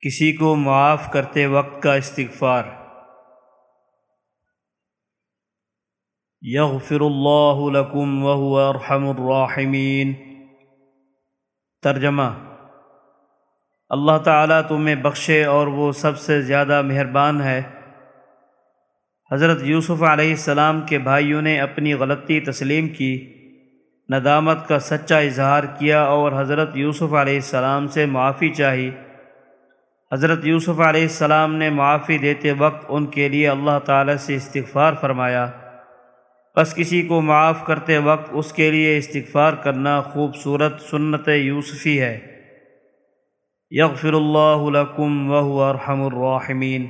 کسی کو معاف کرتے وقت کا استغفار۔ یغفر اللہ لکم وهو ارحم الراحمین۔ ترجمہ۔ اللہ تعالیٰ تمہیں بخشے اور وہ سب سے زیادہ مہربان ہے۔ حضرت یوسف علیہ السلام کے بھائیوں نے اپنی غلطی تسلیم کی۔ ندامت کا سچا اظہار کیا اور حضرت یوسف علیہ السلام سے معافی چاہی۔ حضرت یوسف علیہ السلام نے معافی دیتے وقت ان کے لیے اللہ تعالیٰ سے استغفار فرمایا۔ بس کسی کو معاف کرتے وقت اس کے لیے استغفار کرنا خوبصورت سنت یوسفی ہے۔ یغفر اللہ لکم وهو ارحم الراحمین۔